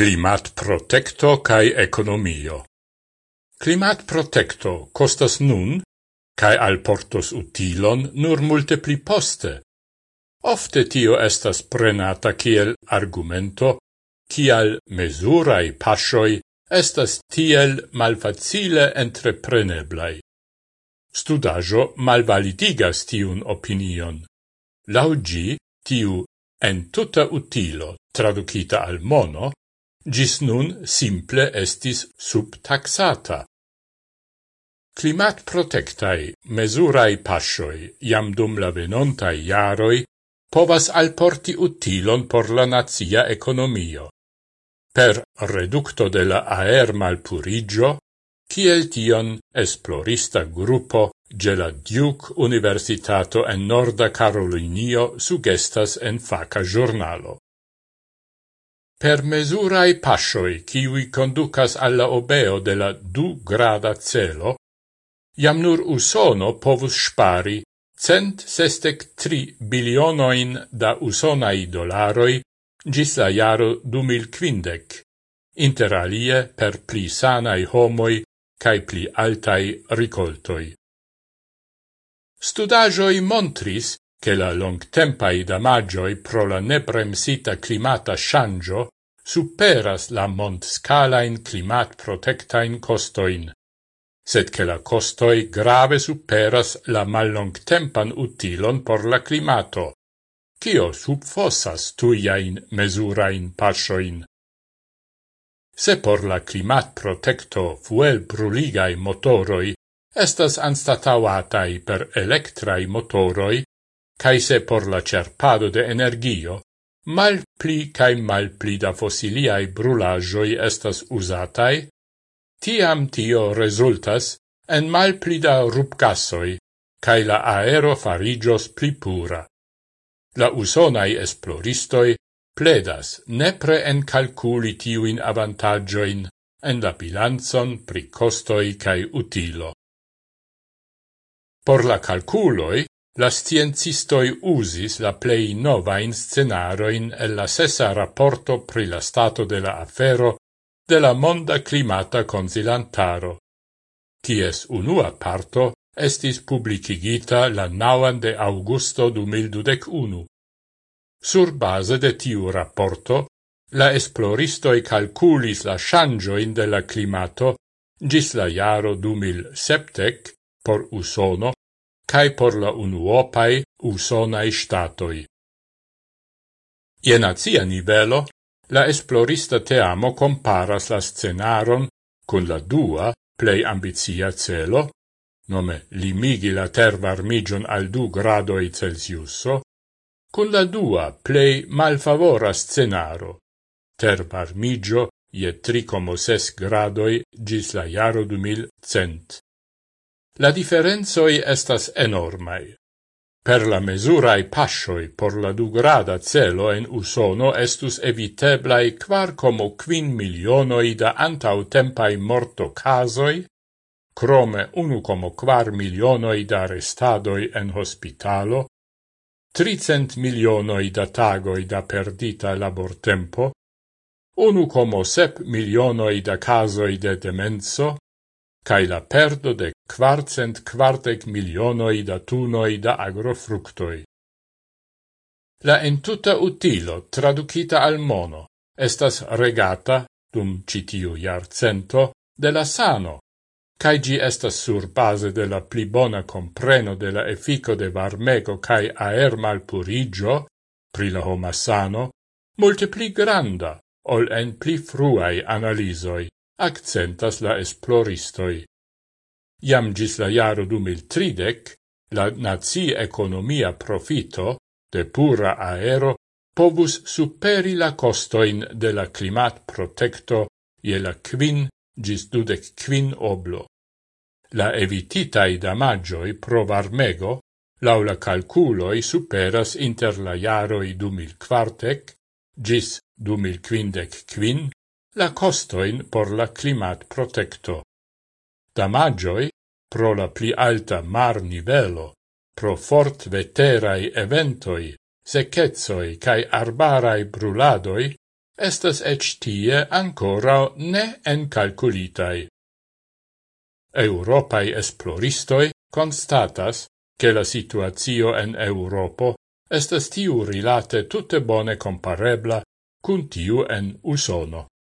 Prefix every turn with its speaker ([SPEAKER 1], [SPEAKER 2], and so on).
[SPEAKER 1] Climat protecto cae economio. Climat protecto costas nun, cae alportos utilon nur multe pli poste. Ofte tio estas prenata kiel argumento, kial mesurai pasioi estas tiel malfacile entrepreneblai. Studajo malvalidigas tiun opinion. Laugi, tiu en tuta utilo traducita al mono gis nun simple estis subtaxata. Climat protectai mesurai pasioi jam dum la venontai jaroi povas alporti utilon por la nazia economio. Per reducto de la aer malpurigio, kiel tion esplorista gruppo gela Duke Universitato en Norda Carolinio sugestas en faca giornalo per mesurai pasioi, kiwi conducas alla obeo de la du grada celo, jam nur usono povus spari cent sestec tri bilionoin da usonai dolaroi gis la jaro du mil quindec, inter alie per pli sanai homoi cae pli altai ricoltoi. Studagioi montris che la longtempai damagioi pro la nepremsita climata shangio superas la mondscalain climat protectain costoin, sed che la costoi grave superas la mallongtempan utilon por la climato, cio subfossas tuiain mesurain pasioin. Se por la climat protecto fuel bruligai motoroi estas anstatauatai per electrai motoroi, caise por la cerpado de energio mal pli cae mal pli da fossiliae brulaĵoj estas usatai, tiam tio rezultas en malpli da rupgasoj cae la aero farigios pli pura. La usonai esploristoi pledas nepre encalculi tiuin avantagioin en la bilanzon pri costoi cae utilo. Por la calculoi la sciencistoi usis la plei novain scenaroin e la sessa rapporto pri la stato de la afero de la monda climata consilantaro. Ties unua parto estis publicigita la 9 de augusto du. Sur base de tiu rapporto, la esploristoi calculis la changioin de la climato gis la jaro du mil septec por usono cae por la unuopai usonae statoi. Je nazia nivelo, la esplorista teamo comparas la scenaron con la dua plei ambizia celo, nome limigi la tervarmigion al du gradoi Celsiuso, con la dua plei malfavora scenaro, tervarmigio je 3,6 gradoi gis la jaro 2100 la differenzoi estas enormai. Per la mesurai pascioi por la du grada celo en Usono estus eviteblai quar como quin milionoi da antautempai morto casoi, crome unu como quar milionoi da restadoi en hospitalo, tricent milionoi da tagoi da perdita labor tempo, unu como sep milionoi da casoi de demenso, cae la perdo de quarcent quartec milionoi da tunoi da agrofructoi. La entuta utilo traducita al mono estas regata dum citiu iarcento de la sano, cae gi estas sur base de la pli bona compreno de la effico de varmego cae aer malpurigio, pri la homa sano, multe pli granda ol en pli fruai analisoi accentas la esploristoi. Iam gis la jaro 2030, la nazi economia profito de pura aero povus superi la costoin de la climat protecto je la quin gis dudec quin oblo. La evititai damagioi pro varmego, laula calculoi superas inter la jaroi 2040 gis 2055 la costoin por la climat protecto. Damagioi, pro la pli alta mar nivelo, pro fort veterai eventoi, secezoi cae arbarai bruladoi, estas ec tie ancora ne encalculitai. Europai esploristoi constatas che la situazio en Europo estas tiu rilate tutte bone comparebla cun tiu en Usono.